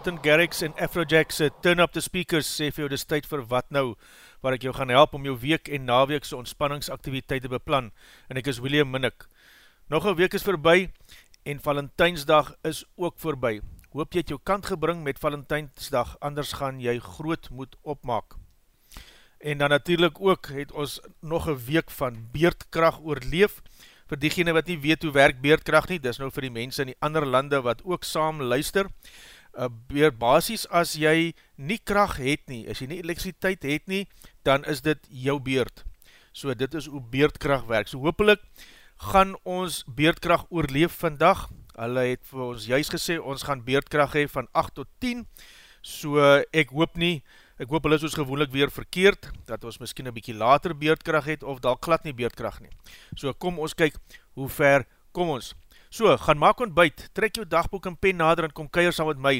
Martin Garrix en Afrojack se Turn Up The Speakers sê vir jou dis tyd vir wat nou, waar ek jou gaan help om jou week en naweekse ontspanningsaktiviteite beplan, en ek is William Minnick. Nog een week is voorbij, en Valentijnsdag is ook voorbij. Hoop jy het jou kant gebring met Valentijnsdag, anders gaan jy groot moet opmaak. En dan natuurlijk ook het ons nog een week van beerdkracht oorleef, vir diegene wat nie weet hoe werk beerdkracht nie, dis nou vir die mense in die ander lande wat ook saam luister, uh, beer basis as jy nie kracht het nie, as jy nie elektriciteit het nie, dan is dit jou beerd. So dit is hoe beerdkracht werk. So hoopelik gaan ons beerdkracht oorleef vandag, hulle het vir ons juist gesê, ons gaan beerdkracht hee van 8 tot 10, so ek hoop nie, ek hoop hulle is ons gewoonlik weer verkeerd, dat ons miskien een bykie later beerdkracht het, of daar glad nie beerdkracht nie. So kom ons kyk, hoe ver kom ons. So, gaan maak ontbijt, trek jou dagboek en pen nader en kom keier saam met my,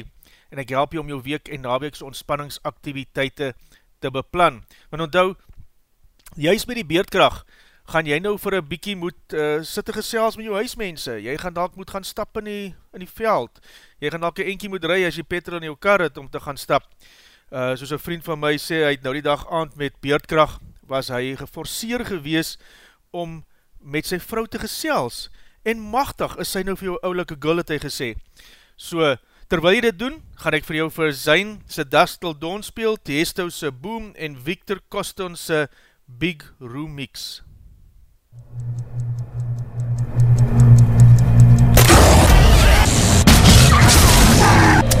en ek help jou om jou week en naweekse ontspanningsaktiviteite te beplan. Want onthou, juist by die beerdkracht, gaan jy nou vir een bykie moet uh, sitte gesels met jou huismense, jy gaan dalk moet gaan stap in die, in die veld, jy gaan dalk een enkie moet rij as jy petrol in jou kar het om te gaan stap. Uh, soos een vriend van my sê, hy het nou die dag aand met beerdkracht, was hy geforseer gewees om met sy vrou te gesels, en machtig is sy nou vir jou oulike gul, het hy gesê. So, terwyl jy dit doen, gaan ek vir jou vir Zyn se Dastel Dawn speel, Tiesto se Boom en Victor Coston se Big Room Mix. Not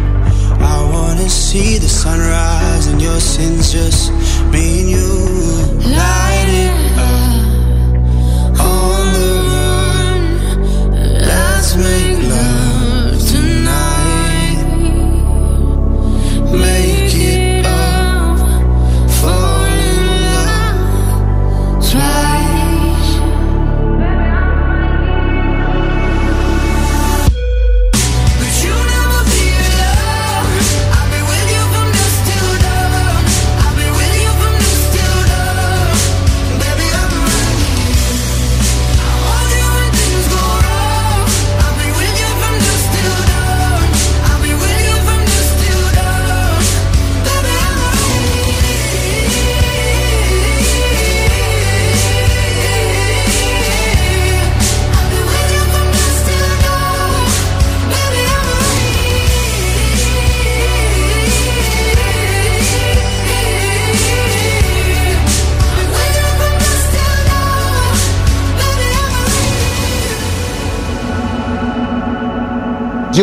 I wanna see the sunrise and your sins just me and you.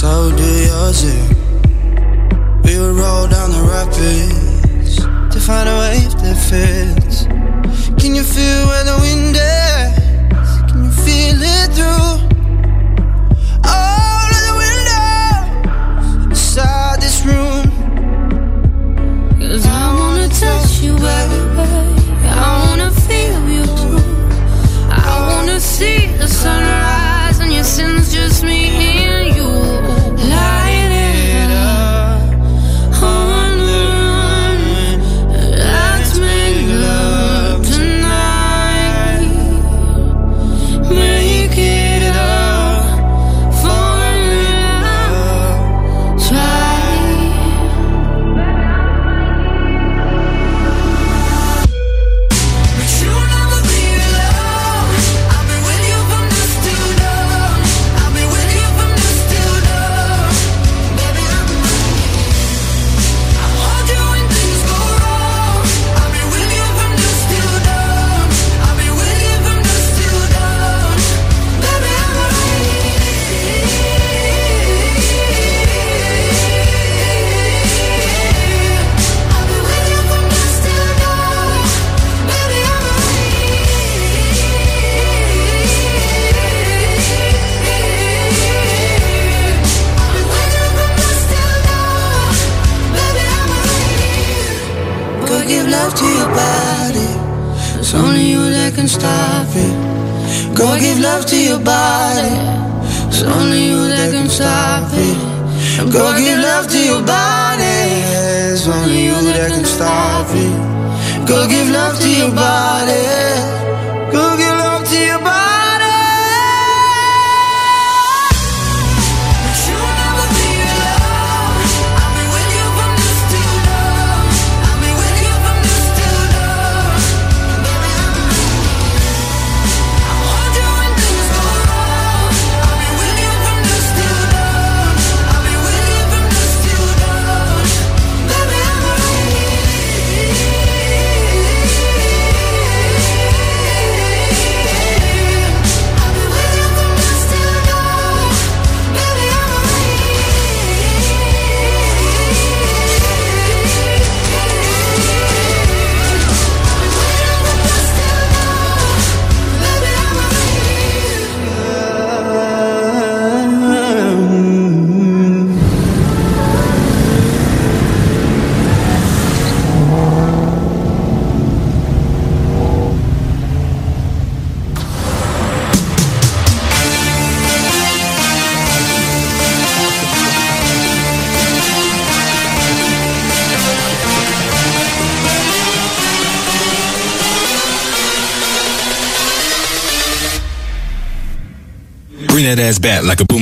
so do yours too. We would roll down the rapids to find a wave that fits. Can you feel where the wind is? Can you feel it through? ass back like a boom.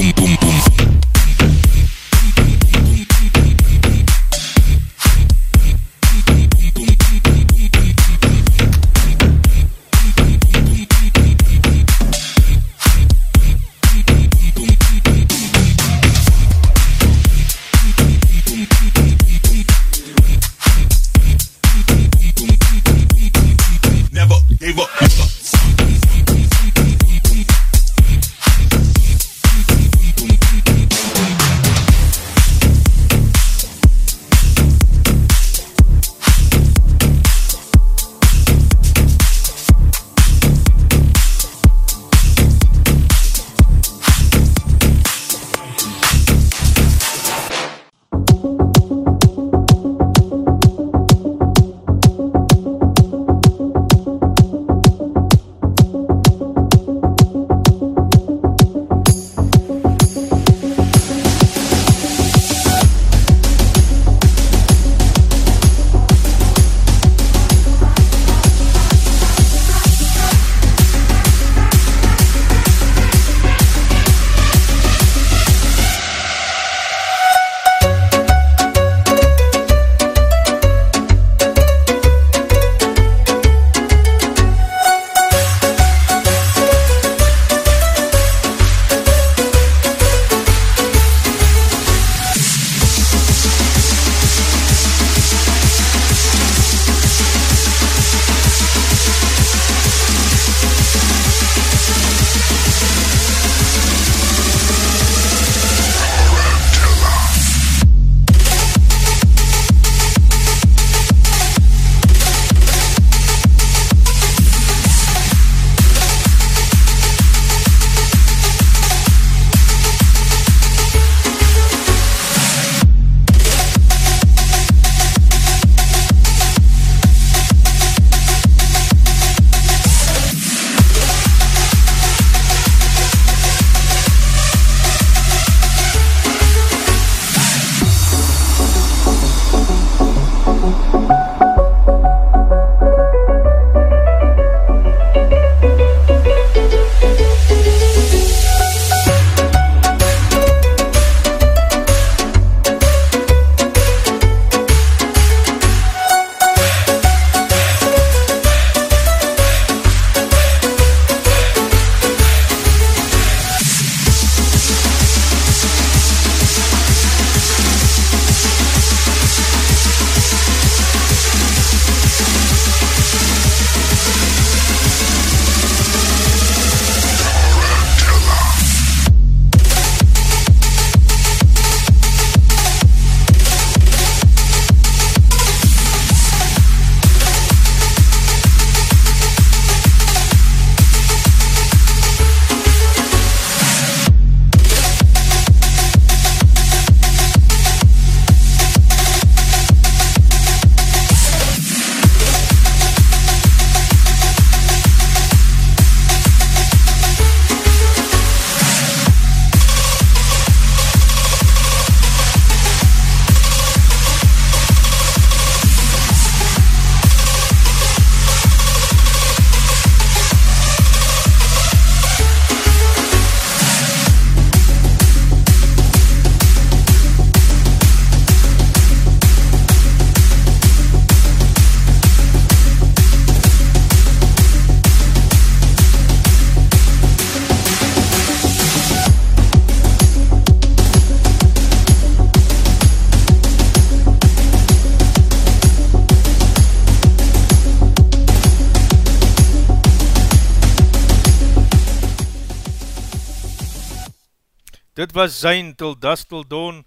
Dit was Zayn Till Dust Till Dawn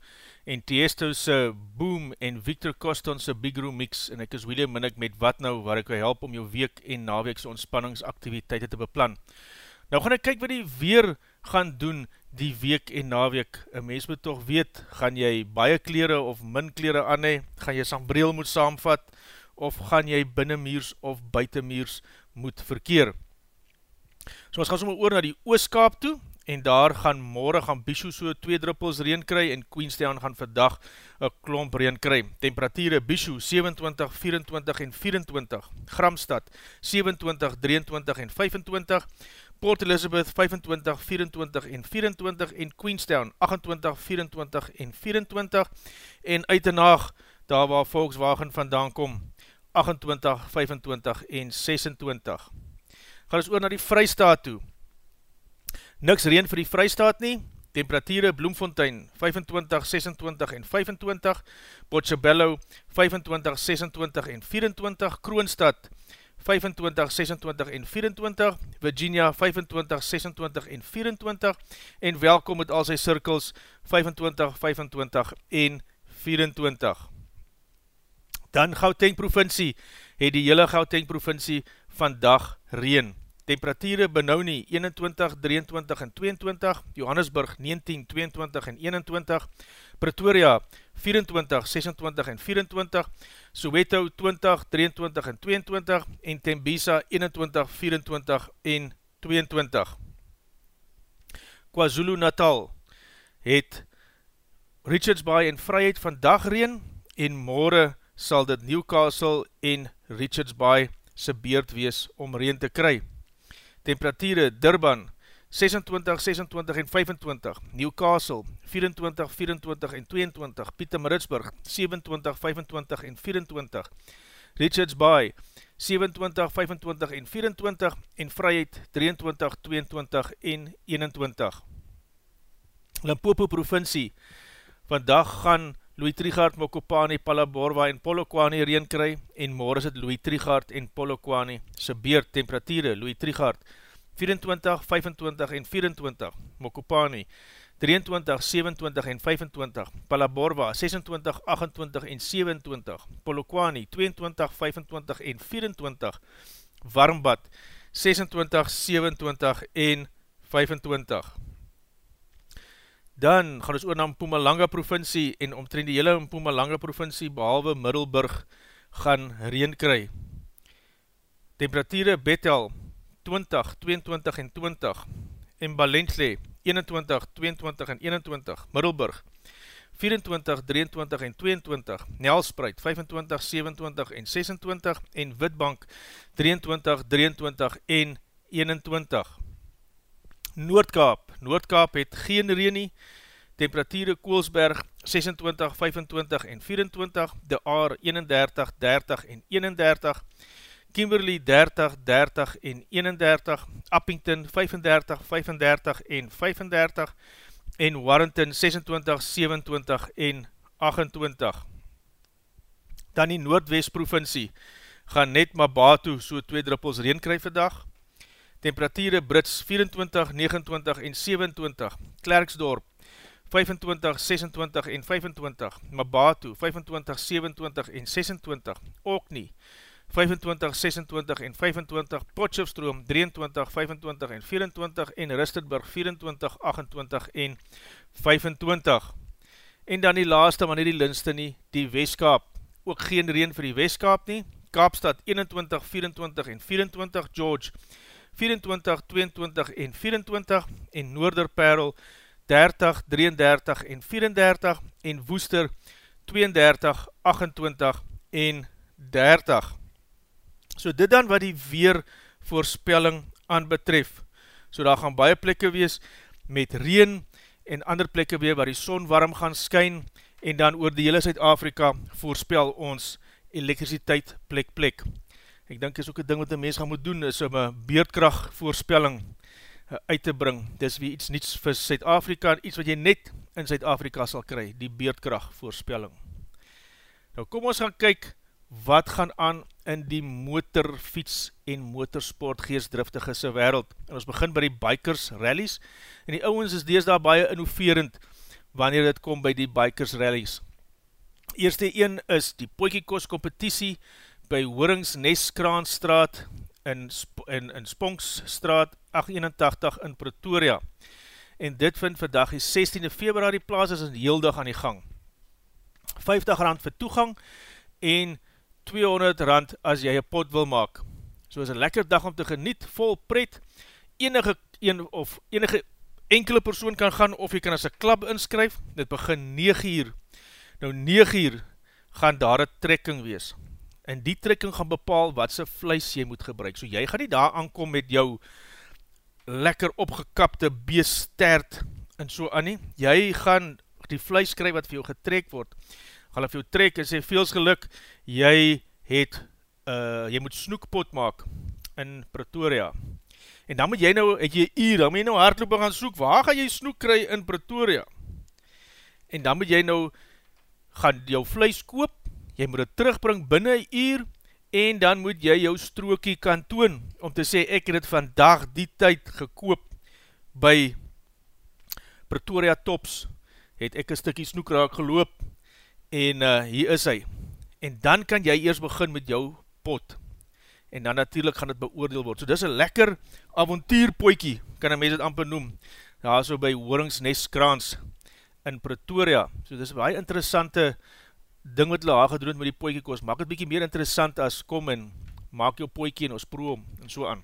en Tiesto se Boom en Victor Coston se Big Room Mix en ek is William Minnick met Wat Nou waar ek wil help om jou week en naweekse ontspanningsaktiviteite te beplan. Nou gaan ek kyk wat die weer gaan doen die week en naweek. Een mens moet toch weet, gaan jy baie kleren of min kleren aan hee, gaan jy sambreel moet saamvat, of gaan jy binnenmuurs of buitenmuurs moet verkeer. So ons gaan soms oor na die ooskaap toe, en daar gaan morgen gaan Bishu so 2 druppels reen kry, en Queenstown gaan vandag een klomp reen kry. Temperatuur Bishu 27, 24 en 24, Gramstad 27, 23 en 25, Port Elizabeth 25, 24 en 24 en Queenstown 28, 24 en 24 en Uitenaag, daar waar Volkswagen vandaan kom, 28, 25 en 26. Gaan ons oor na die Vrystaat toe. Niks reen vir die Vrystaat nie, temperatuur Bloemfontein 25, 26 en 25, Botshabello 25, 26 en 24, Kroonstad 25, 26 en 24, Virginia 25, 26 en 24, en welkom met al sy cirkels 25, 25 en 24. Dan Gauteng provincie, het die hele Gauteng provincie vandag reen. Temperatuur benau nie 21, 23 en 22, Johannesburg 19, 22 en 21, Pretoria 24, 26 en 24, Soweto 20, 23 en 22 en Tembisa 21, 24 en 22. KwaZulu Natal het Richards Bay en Vryheid vandag reen en morgen sal dit Newcastle en Richards Bay se beerd wees om reen te kry. Temperatuur Durban 26, 26 en 25, Newcastle 24, 24 en 22, Pieter Maritsburg 27, 25 en 24, Richards Bay 27, 25 en 24 en Vryheid 23, 22 en 21. Limpopo provincie, vandag gaan Louis Trigard, Mokopani, Palaborwa en Polokwane reen kry. En morgen is het Louis Trigard en Polokwane se beerd temperatuur, Louis Trigard 24, 25 en 24, Mokopani, 23, 27 en 25, Palaborwa, 26, 28 en 27, Polokwani, 22, 25 en 24, Warmbad, 26, 27 en 25. Dan gaan ons oor na Mpumalanga provincie en omtrend die hele Mpumalanga provincie behalwe Middelburg gaan reen kry. Temperatuur Bethel 20, 22 en 20, en Balensley 21, 22 en 21, Middelburg 24, 23 en 22, Nelspreid 25, 27 en 26, en Witbank 23, 23 en 21. Noordkaap, Noordkaap het geen reen nie, temperatuur Koolsberg 26, 25 en 24, De Aar 31, 30 en 31, Kimberley 30, 30 en 31, Uppington 35, 35 en 35 en Warrington 26, 27 en 28. Dan die Noordwest provincie gaan net Mabatu so 2 druppels reen kry vandag. Temperatuur Brits 24, 29 en 27, Klerksdorp 25, 26 en 25, Mabatu 25, 27 en 26, Oknie 25, 26 en 25, Potchefstroom 23, 25 en 24 en Rustenburg 24, 28 en 25. En dan die laaste, maar nie die linste nie, die Westkaap. Ook geen reen vir die Westkaap nie. Kaapstad 21, 24 en 24, George 24, 22 en 24 en Noorderperl 30, 33 en 34 en Woester 32, 28 en 30. So dit dan wat die weer voorspelling aan betref. So daar gaan baie plekke wees met reen en ander plekke weer waar die son warm gaan skyn en dan oor die hele Zuid-Afrika voorspel ons elektriciteit plek plek. Ek denk is ook een ding wat die mens gaan moet doen is om een beerdkracht voorspelling eh, uit te bring. Dis wie iets niets vir Zuid-Afrika en iets wat jy net in Zuid-Afrika sal kry, die beerdkracht voorspelling. Nou kom ons gaan kyk wat gaan aan in die motorfiets en motorsport geestdriftige se wereld. En ons begin by die bikers rallies en die ouwens is dees daar baie innoverend wanneer dit kom by die bikers rallies. Eerste een is die Poikiekos competitie by Hoorings Neskraanstraat in, Sp in, in Sponksstraat 881 in Pretoria. En dit vind vandag die 16e februari plaas is in heel dag aan die gang. 50 rand vir toegang en 200 rand as jy een pot wil maak. So is een lekker dag om te geniet, vol pret, enige een of enige enkele persoon kan gaan, of jy kan as een klap inskryf, dit begin 9 uur. Nou 9 uur gaan daar een trekking wees. En die trekking gaan bepaal wat sy vlees jy moet gebruik. So jy gaan nie daar aankom met jou lekker opgekapte beestert en so aan nie. Jy gaan die vlees kry wat vir jou getrek word, gaan vir jou trek en sê, veels geluk, jy het, uh, jy moet snoekpot maak in Pretoria. En dan moet jy nou, het jy uur, dan moet jy nou hardloop gaan soek, waar gaan jy snoek kry in Pretoria? En dan moet jy nou, gaan jou vlees koop, jy moet het terugbring binnen een uur, en dan moet jy jou strookie kan toon, om te sê, ek het het vandag die tyd gekoop, by Pretoria Tops, het ek een stikkie snoekraak geloop, en uh, hier is hy. En dan kan jy eers begin met jou pot, en dan natuurlijk gaan het beoordeel word. So dis een lekker avontuurpoikie, kan een mens het amper noem, daar so by Horingsneskrans in Pretoria. So dis een baie interessante ding wat hulle haar gedoen met die poikie koos, maak het bykie meer interessant as kom en maak jou poikie en ons proom en so aan.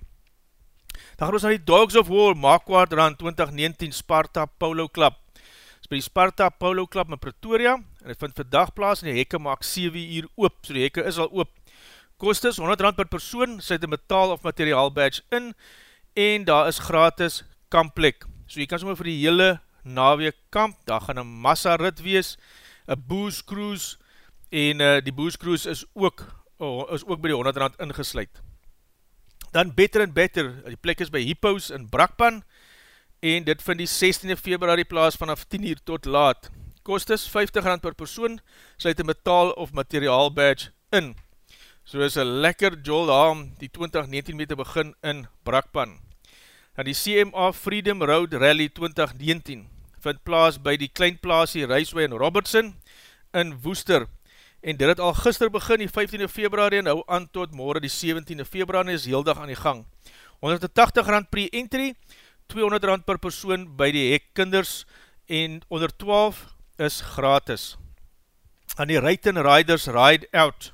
Dan gaan ons na die Dogs of War, Marquard Rand 2019 Sparta Polo Club. Dit is by die Sparta Polo Club in Pretoria, en het vind vandag plaas, en die hekke maak 7 uur oop, so die hekke is al oop. Kost is 100 rand per persoon, sêt een metaal of materiaal badge in, en daar is gratis kampplek. So jy kan sommer vir die hele naweek kamp, daar gaan een massa rit wees, een booze cruise, en uh, die booze cruise is ook, oh, is ook by die 100 rand ingesluid. Dan Better and Better, die plek is by Hippos in Brakpan, en dit vind die 16 februari plaas vanaf 10 uur tot laat. Kost is 50 rand per persoon, sluit een metaal of materiaal badge in. So is een lekker jol daar om die 2019 mee te begin in Brakpan. Dan die CMA Freedom Road Rally 2019 vind plaas by die kleinplaasie Raceway in Robertson in Woester, en dit het al gister begin die 15 februari en hou aan tot morgen die 17 februari is heel dag aan die gang. 180 rand pre-entry, 200 rand per persoon by die hek kinders en onder 12 is gratis. Aan die Ruiten Riders Ride Out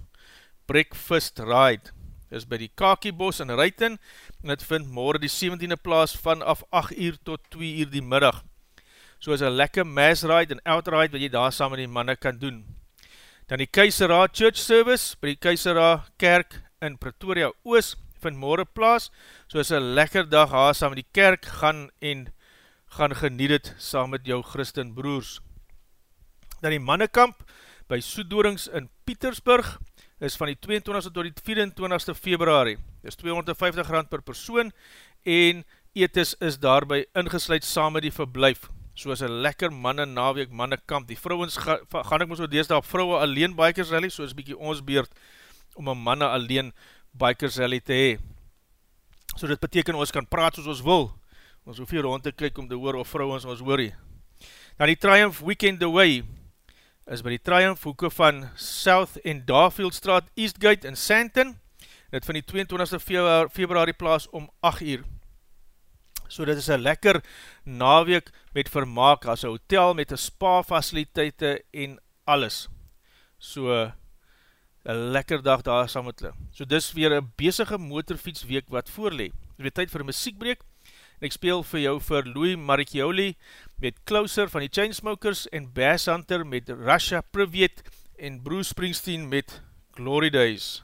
Breakfast Ride is by die Kakiebos in Ruiten en het vind morgen die 17e plaas vanaf 8 uur tot 2 uur die middag. So is een lekker mass ride en out ride wat jy daar saam met die manne kan doen. Dan die Keisera Church Service by die Keisera Kerk in Pretoria Oos vind morgen plaas, so is een lekker dag haar saam met die kerk gaan en gaan geniet het saam met jou Christen broers. Dan die mannekamp by Soedorings in Pietersburg is van die 22ste tot die 24ste februari. Dit is 250 rand per persoon en etes is daarby ingesluid saam met die verblijf soos een lekker manne naweek manne kamp. Die vrouwens ga, gaan ek my so deesdaag op vrouwe alleen bikers rally, soos bykie ons beurt om een manne alleen bikers rally te hee. So dit beteken ons kan praat soos ons wil. Ons hoef hier rond te kyk om te hoor of vrouwens ons hoorie. Dan die Triumph Weekend Away is by die Triumph hoeke van South en Darfield Straat, Eastgate in Santon. Dit van die 22 februari plaas om 8 uur so dit is een lekker naweek met vermaak as een hotel met een spa faciliteite en alles. So, een lekker dag daar saam met hulle. So dis weer een bezige motorfietsweek wat voorlee. Dit is weer tyd vir muziekbreek en ek speel vir jou vir Louis Maricchioli met Closer van die Chainsmokers en Bass Hunter met Russia Privet en Bruce Springsteen met Glory Days.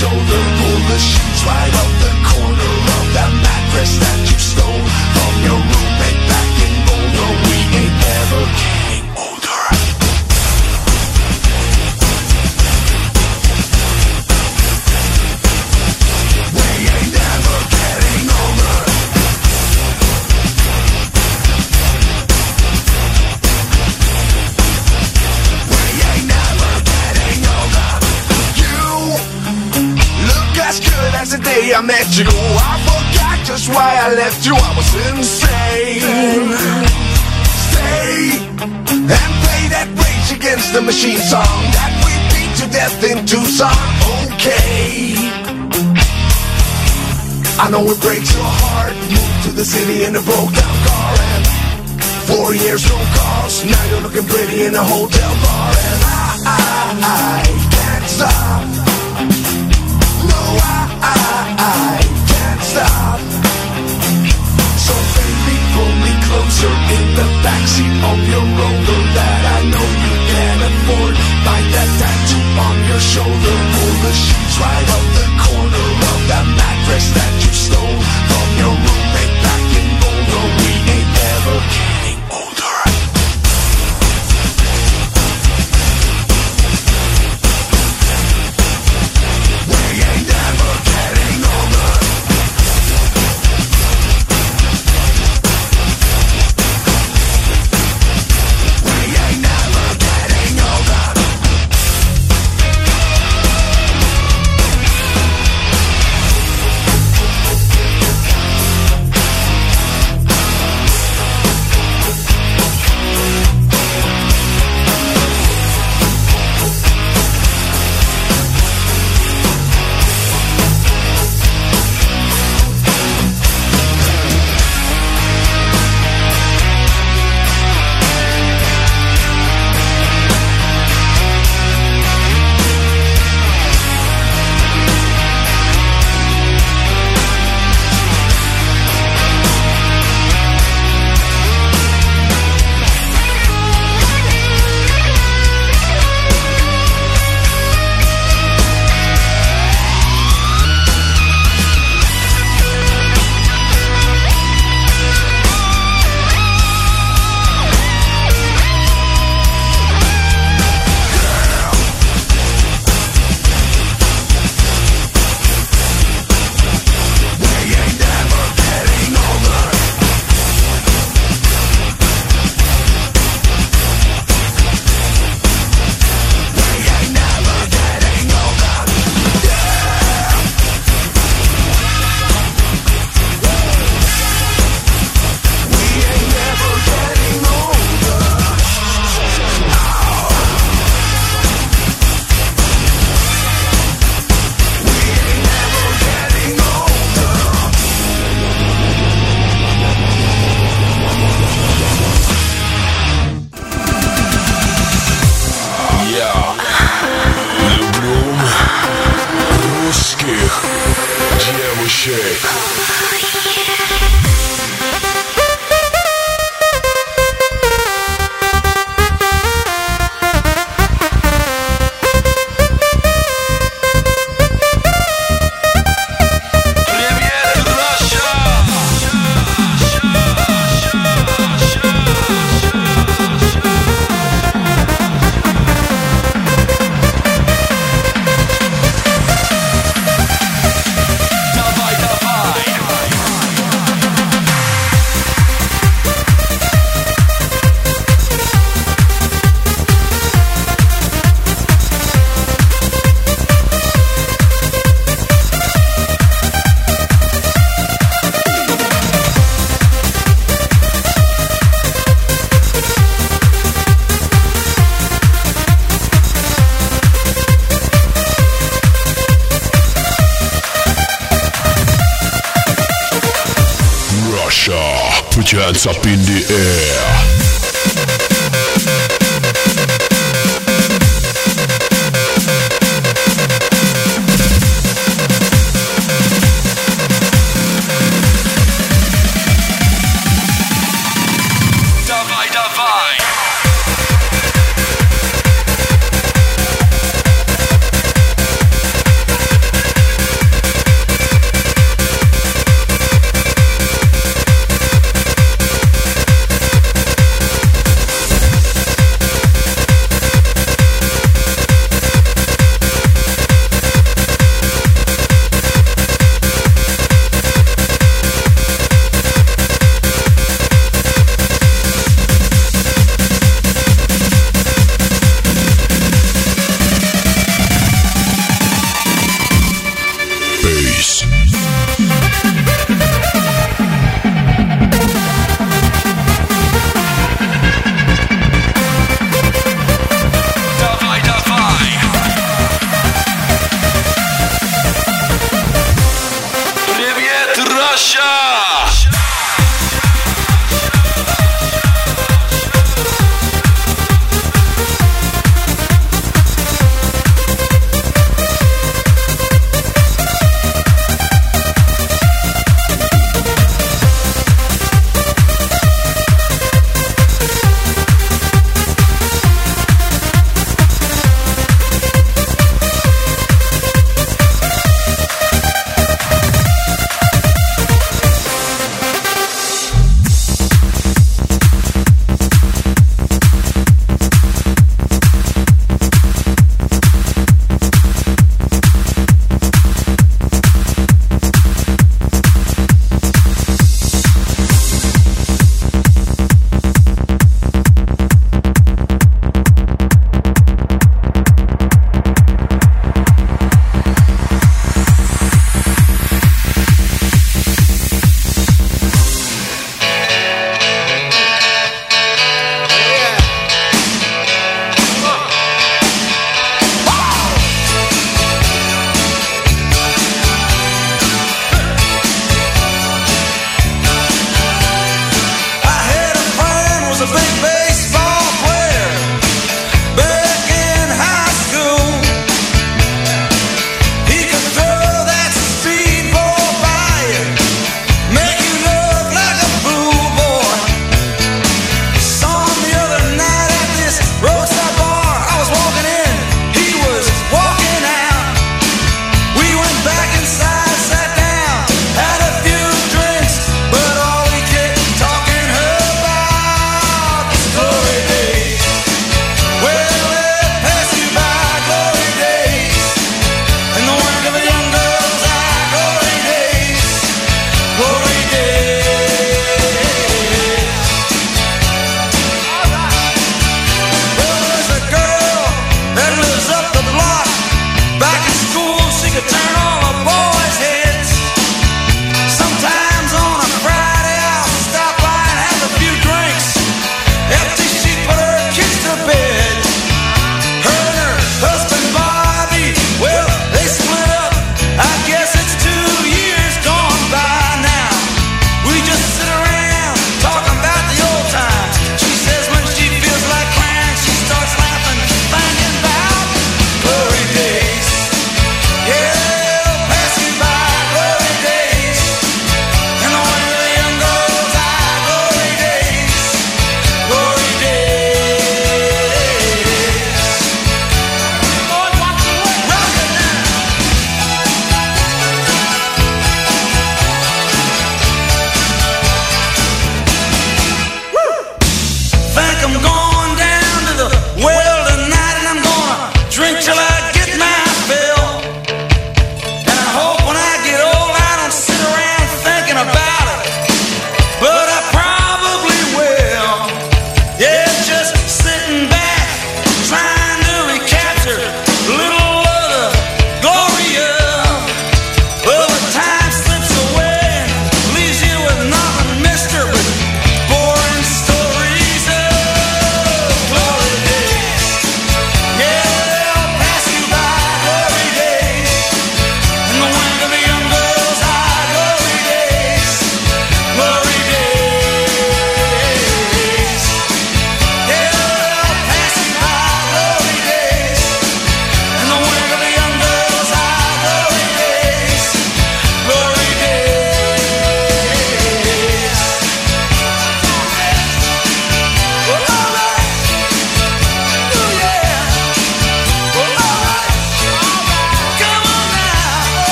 Shoulder, pull the sheets right off insane Stay and play that Rage Against the Machine song That we beat to death in Tucson. Okay. I know it breaks your heart. Moved to the city in a broke down car And four years no calls Now you're looking pretty in a hotel bar And I, I, I can't stop the backseat of your rover That I know you can't afford. Bite that tattoo on your shoulder. Pull the sheets right off the corner Of that mattress that you stole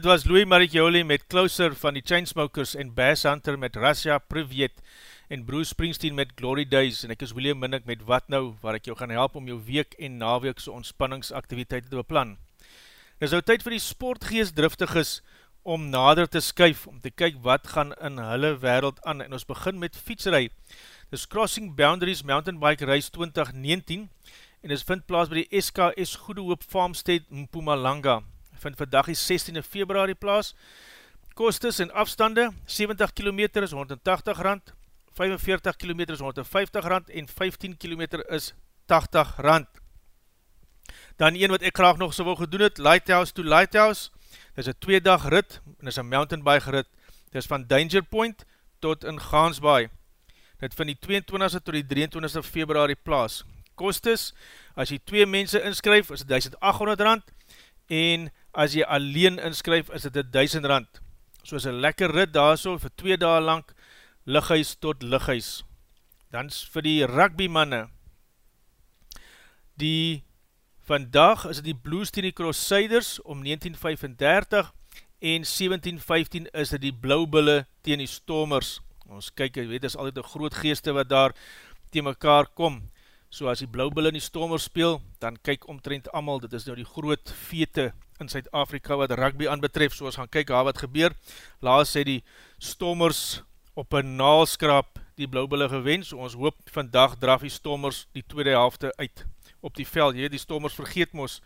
Dit was Louis Maricchioli met Closer van die Chainsmokers en Bass Hunter met Rasha Privet en Bruce Springsteen met Glory Days en ek is William Minnick met Wat Nou waar ek jou gaan help om jou week en naweekse ontspanningsaktiviteite te beplan. Dit is nou tyd vir die sportgeest driftig is om nader te skuif om te kyk wat gaan in hulle wereld aan en ons begin met fietserij. Dit is Crossing Boundaries Mountain Bike Race 2019 en dit vind plaas by die SKS Goede Hoop Farmstead Mpumalanga vind vandag die 16e februari plaas. Kostes en afstande, 70 km is 180 rand, 45 km is 150 rand en 15 km is 80 rand. Dan een wat ek graag nog so wil gedoen het, Lighthouse to Lighthouse, dit is een twee dag rit, en is een mountain bike rit, dit is van Danger Point tot in Gaansbaai. Dit vind die 22e tot die 23e februari plaas. Kostes, as jy twee mense inskryf, is 1800 rand, en as jy alleen inskryf, is dit 1000 rand. So is een lekker rit daar so, vir 2 dae lang, lighuis tot lighuis. Dan vir die rugby manne, die vandag is die Blues die Crusaders om 1935 en 1715 is die Blauwbulle teen die Stormers. Ons kyk, jy weet, is altyd een groot geeste wat daar teen mekaar kom. So as die Blauwbulle in die Stormers speel, dan kyk omtrent amal, dit is nou die groot vete in Suid-Afrika wat rugby aanbetref, so ons gaan kyk haar wat gebeur. Laas sê die Stommers op een naalskrap die blauwbulle gewen, so ons hoop vandag draf die Stommers die tweede helfte uit op die veld. Jy, die Stommers vergeet mos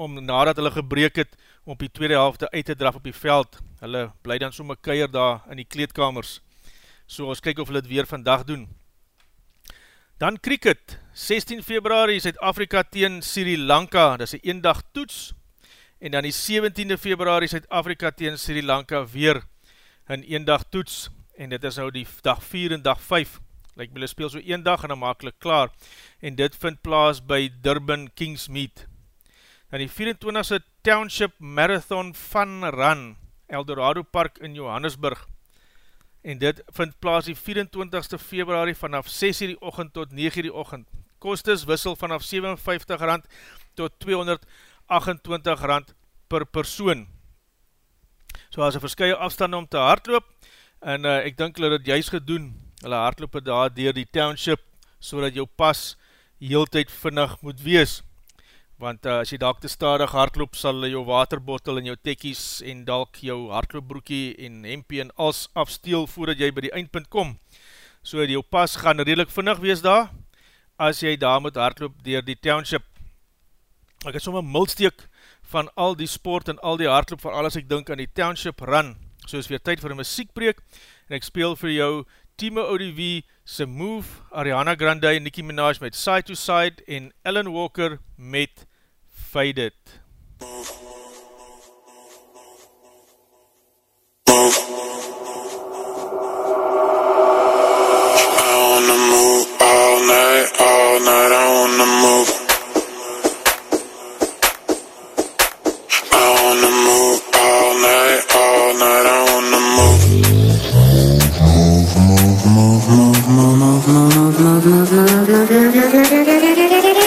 om nadat hulle gebreek het om op die tweede helfte uit te draf op die veld. Hulle bly dan so my keier daar in die kleedkamers. So ons kyk of hulle het weer vandag doen. Dan cricket, 16 februari, Zuid-Afrika teen Sri Lanka, dit is een eendag toets, en dan die 17de februari Suid-Afrika tegen Sri Lanka weer in een dag toets, en dit is nou die dag 4 en dag 5, like hulle speel so een dag en dan makkelijk klaar, en dit vind plaas by Durban Kingsmead. Dan die 24ste Township Marathon Fun Run, Eldorado Park in Johannesburg, en dit vind plaas die 24ste februari vanaf 6 uur die ochend tot 9 uur die ochend. Kostes wissel vanaf 57 rand tot 200 28 rand per persoon. So as een verskye afstand om te hardloop, en uh, ek dink hulle het juist gedoen, hulle hardloop daar dier die township, so dat jou pas heel tyd vinnig moet wees. Want uh, as jy dalk te stadig hardloop, sal hulle jou waterbottel en jou tekkies en dalk jou hardloopbroekie en hempie en als afsteel voordat jy by die eindpunt kom. So jou pas gaan redelijk vinnig wees daar, as jy daar moet hardloop dier die township ek het soms een mulsteek van al die sport en al die hardloop van alles ek dink aan die Township Run. So is weer tyd vir een muziekbreek en ek speel vir jou Timo ODV, se Move, Ariana Grande, Nicki Minaj met Side to Side en Ellen Walker met Faded. Move. I wanna move all night, all night, I wanna move Move, move, move, move, move, move, move, move.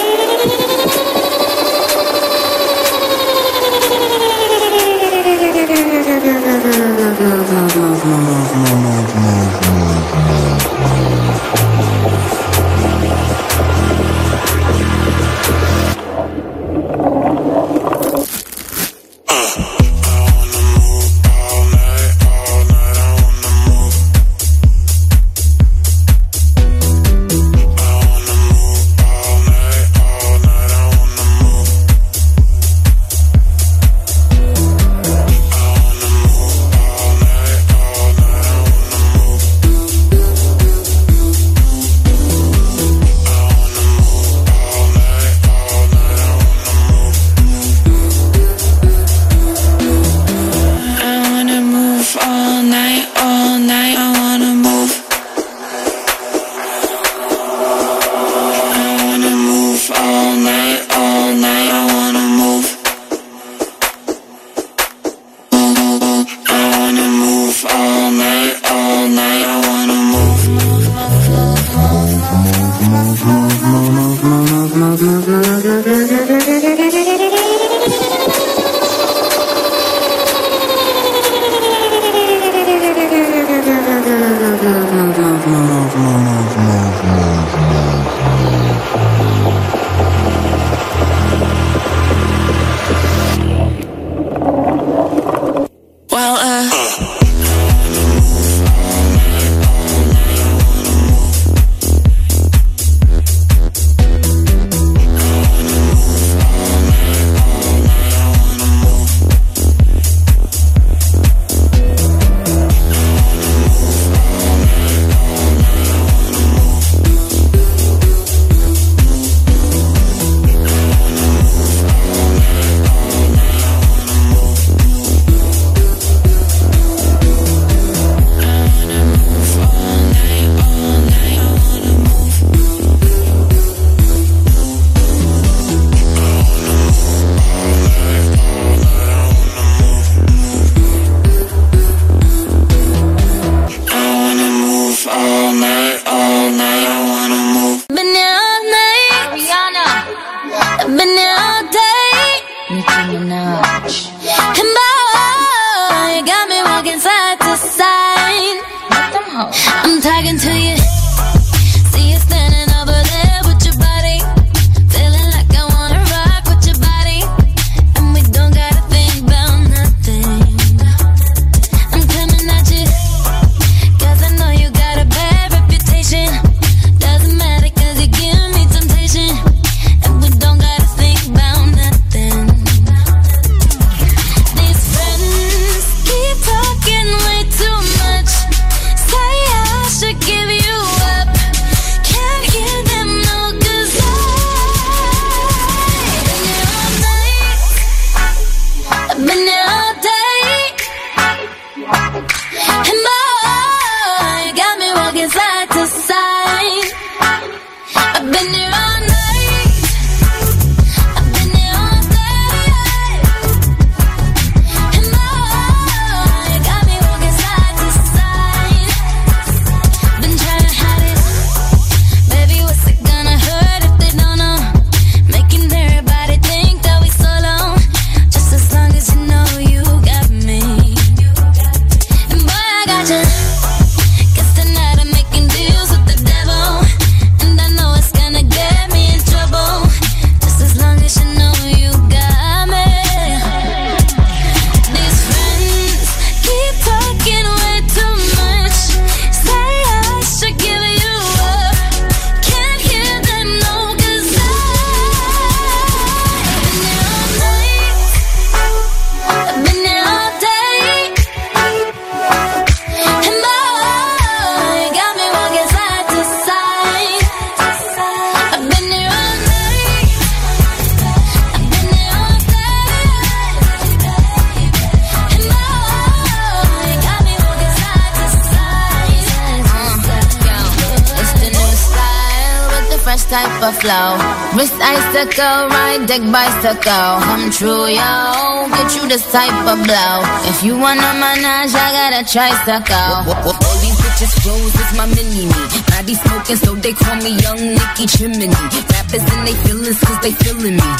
Flow. Wrist icicle, ride deck bicycle. Come true, yo. Get you this type of blow. If you wanna manage, I got a tricycle. All these bitches flows is my mini me. Body smoking, so they call me Young Nicky Chimney. Rappers and they feelings, cause they feeling me.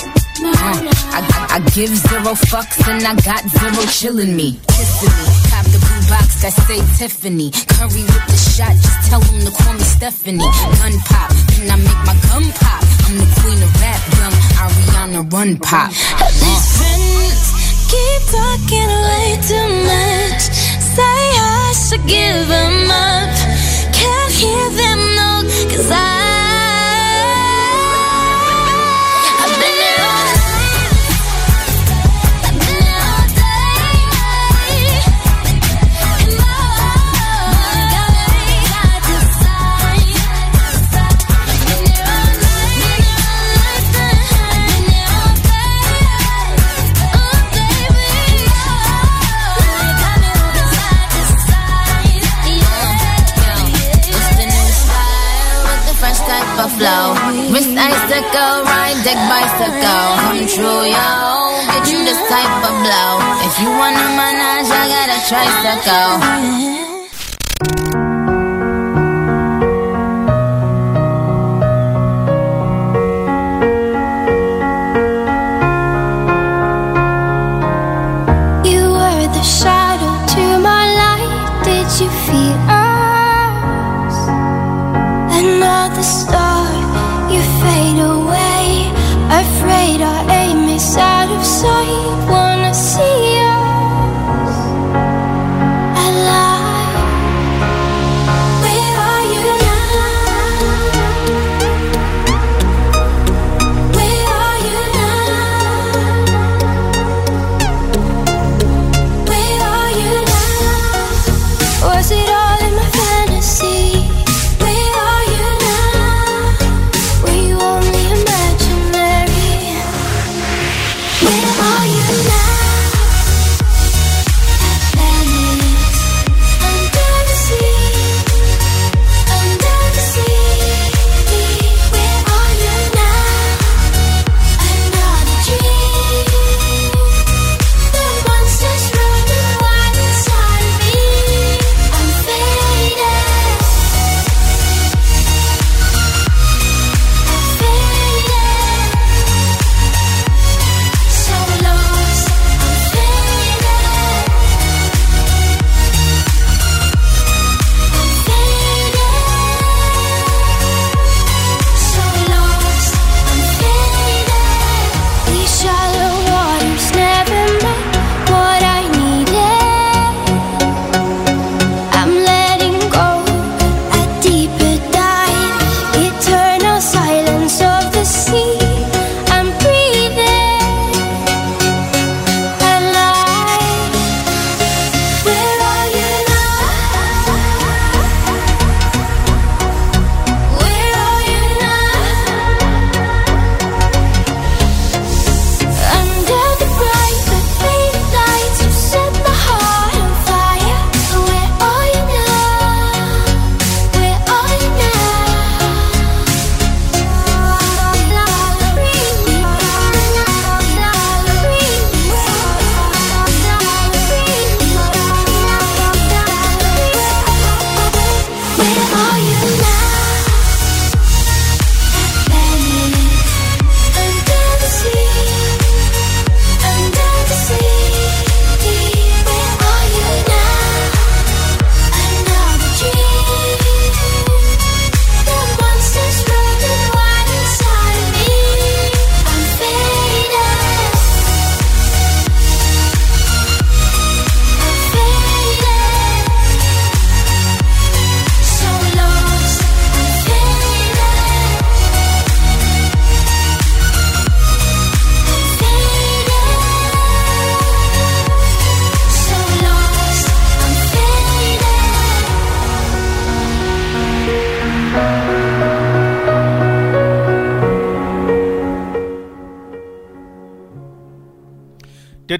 Uh, I, I, I give zero fucks and I got zero chillin' me. Kissing me. Cop the blue box that say Tiffany. Curry with the shot, just tell them to call me Stephanie. Gun pop, then I make my gun pop. I'm the queen of rap, young Ariana Run Pop. These friends keep talking way too much. Say I should give them up. Can't hear them no, cause I. flow. Wrist icicle, ride deck bicycle. Come true, yo. Get you this type of blow. If you wanna manage, I got a tricycle.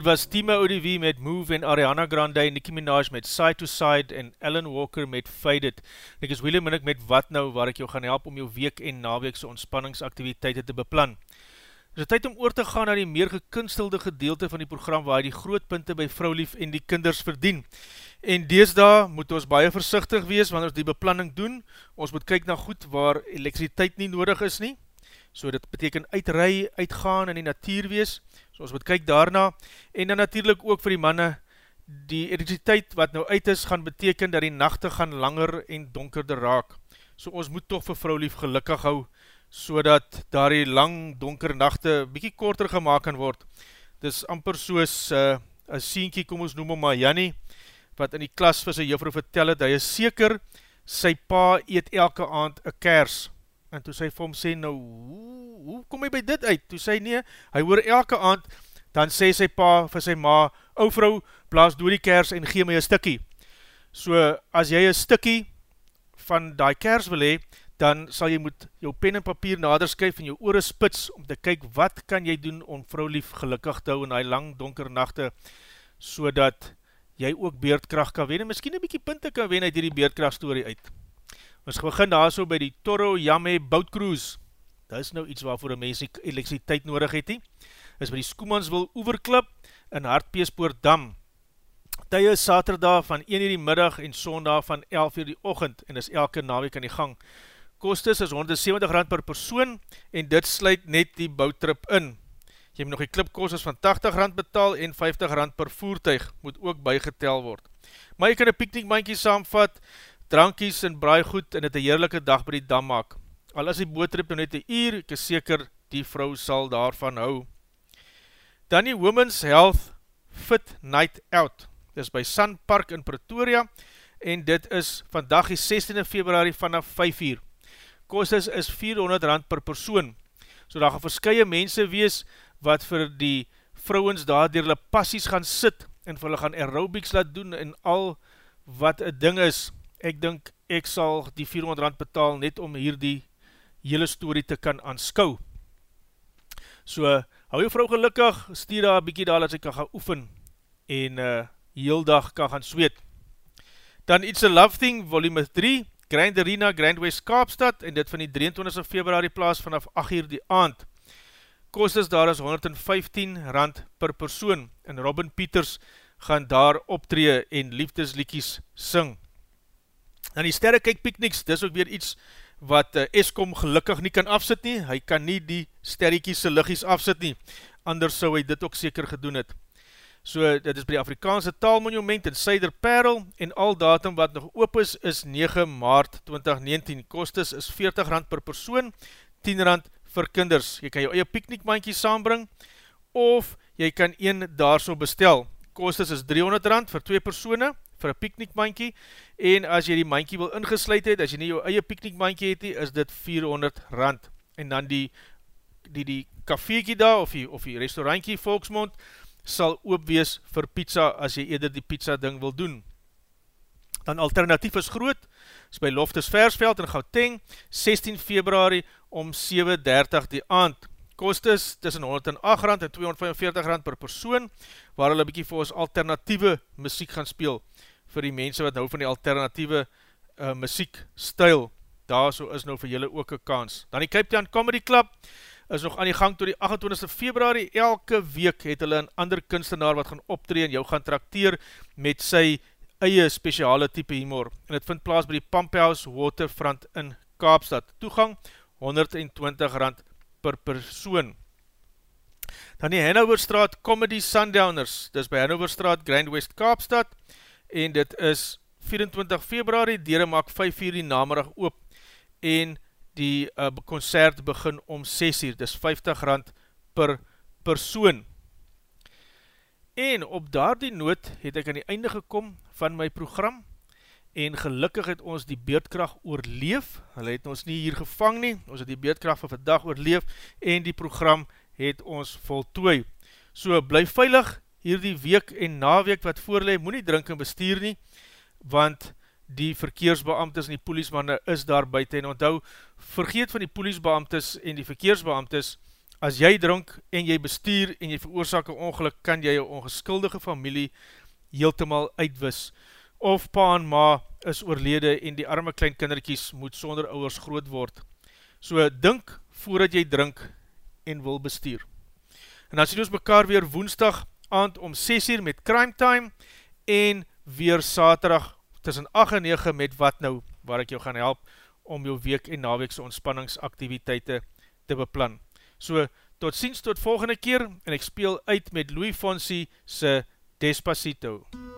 Was Tima ODV met Move en Ariana Grande, Nicki Minaj met Side to Side en Ellen Walker met Faded. En ek is William Minnick met Wat Nou, waar ek jou gaan help om jou week en naweekse ontspanningsaktiviteite te beplan. Het is tyd om oor te gaan na die meer gekunstelde gedeelte van die program waar die grootpunte by vrouwlief en die kinders verdien. En deesda moet ons baie versichtig wees wanneer ons die beplanning doen. Ons moet kyk na goed waar elektrisiteit nie nodig is nie. So dit beteken uitrui, uitgaan in die natuur wees. So ons moet kyk daarna, en dan natuurlijk ook vir die manne, die elektriciteit wat nou uit is, gaan beteken dat die nachte gaan langer en donkerder raak, so ons moet toch vir vrou lief gelukkig hou, so dat daar die lang donker nachte bykie korter gemaakt kan word, dis amper soos uh, een sienkie, kom ons noem hom maar Jannie, wat in die klas vir sy juffrou vertel het, hy is seker, sy pa eet elke aand een kers, en toe sy vir hom sê, nou, hoe, hoe kom hy by dit uit? Toe sy nie, hy hoor elke aand, dan sê sy pa vir sy ma, ou vrou, blaas door die kers en gee my een stikkie. So, as jy een stikkie van die kers wil hee, dan sal jy moet jou pen en papier nader skuif en jou oore spits om te kyk wat kan jy doen om vrou lief gelukkig te hou in die lang donker nachte, so dat jy ook beerdkracht kan wen en miskien een bykie punte kan wen uit die beerdkracht story uit. Ons begin daar so by die Toro Yame Boat Cruise. Dat is nou iets waarvoor een mens elektriciteit nodig het nie. Is by die Skoemanswil Oeverklip in Hartpeespoort Dam. Tye is saterdag van 1 uur die middag en sondag van 11 uur die ochend en is elke naweek aan die gang. Kostes is 170 rand per persoon en dit sluit net die bouttrip in. Jy moet nog die klipkostes van 80 rand betaal en 50 rand per voertuig moet ook bygetel word. Maar jy kan een piknikmankie saamvat, drankies en braaigoed en het een heerlijke dag by die dam maak. Al as die bootrip nou net een uur, ek is seker die vrou sal daarvan hou. Dan die Women's Health Fit Night Out. Dit is by Sun Park in Pretoria en dit is vandag die 16 februari vanaf 5 uur. Kostes is 400 rand per persoon. So daar gaan verskye mense wees wat vir die vrouwens daar dier hulle passies gaan sit en vir hulle gaan aerobics laat doen en al wat een ding is ek dink ek sal die 400 rand betaal net om hier die hele story te kan aanskou. So, hou jou vrou gelukkig, stier daar bykie daar as ek kan gaan oefen en uh, heel dag kan gaan zweet. Dan It's a Love Thing, volume 3, Grand Arena, Grand West Kaapstad en dit van die 23 februari plaas vanaf 8 uur die aand. Kostes daar is 115 rand per persoon en Robin Peters gaan daar optree en liefdesliekies sing. Dan die sterrekyk pikniks, dis ook weer iets wat uh, Eskom gelukkig nie kan afsit nie, hy kan nie die sterrekiese liggies afsit nie, anders sou hy dit ook seker gedoen het. So, dit is by die Afrikaanse taalmonument in Suider Perl, en al datum wat nog oop is, is 9 maart 2019, kostes is 40 rand per persoon, 10 rand vir kinders, jy kan jou eie piknikmandjie saambring, of jy kan een daar so bestel, kostes is 300 rand vir 2 persone, vir een piknikmankie, en as jy die mankie wil ingesluid het, as jy nie jou eie piknikmankie het nie, is dit 400 rand, en dan die, die, die kafeekie daar, of die, of die restaurantkie Volksmond, sal oop wees vir pizza, as jy eerder die pizza ding wil doen. Dan alternatief is groot, is by Loftus Versveld in Gauteng, 16 februari om 7.30 die aand, kostes tussen 108 rand en 245 rand per persoon, waar hulle bykie vir ons alternatieve muziek gaan speel, vir die mense wat nou van die alternatieve uh, muziek stijl, daar so is nou vir julle ook een kans. Dan die Cape Town Comedy Club is nog aan die gang to die 28 februari, elke week het hulle een ander kunstenaar wat gaan optree en jou gaan trakteer met sy eie speciale type humor, en het vind plaas by die Pumphouse Waterfront in Kaapstad. Toegang 120 rand per persoon. Dan die Hanoverstraat Comedy Sundowners, dit is by Hanoverstraat Grand West Kaapstad, en dit is 24 februari, dieren maak 5 uur die namerig oop, en die uh, concert begin om 6 uur, dit is 50 rand per persoon. En op daar die noot het ek aan die einde gekom van my program, en gelukkig het ons die beerdkracht oorleef, hulle het ons nie hier gevang nie, ons het die beerdkracht van vandag oorleef en die program het ons voltooi. So, bly veilig hierdie week en naweek wat voorlee, moet nie drink en bestuur nie, want die verkeersbeamtes en die poliesmanne is daar buiten, en onthou, vergeet van die poliesbeamtes en die verkeersbeamtes, as jy drink en jy bestuur en jy veroorzaak een ongeluk, kan jy jou ongeskuldige familie heeltemaal uitwis, of pa en ma is oorlede en die arme klein kinderkies moet sonder ouwers groot word. So dink voordat jy drink en wil bestuur. En dan sien ons mekaar weer woensdag aand om 6 uur met Crime Time en weer saterdag tussen 8 en 9 met Wat Nou, waar ek jou gaan help om jou week en naweekse ontspanningsaktiviteite te beplan. So, tot ziens tot volgende keer en ek speel uit met Louis Fonsi se Despacito. MUZIEK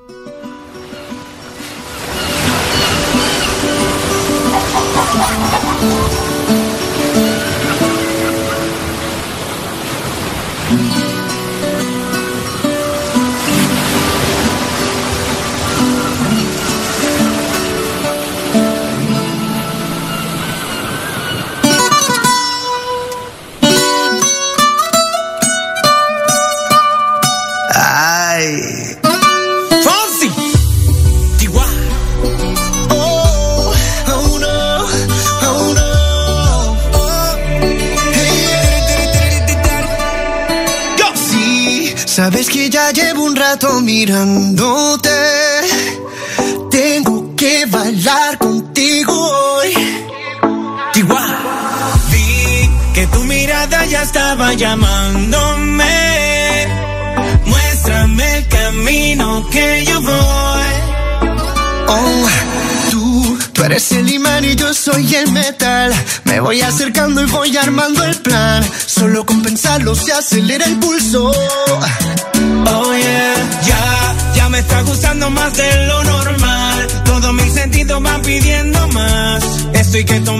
Voy armando el plan, solo con pensarlo se acelera el pulso. Oh yeah, ya, ya me está gustando más de lo normal. Todos mis sentidos van pidiendo más. Esto que tomar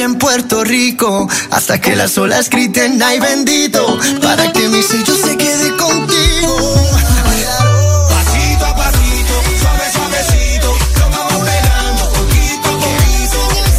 en Puerto Rico hasta que las olas griten ay bendito para que mis sellos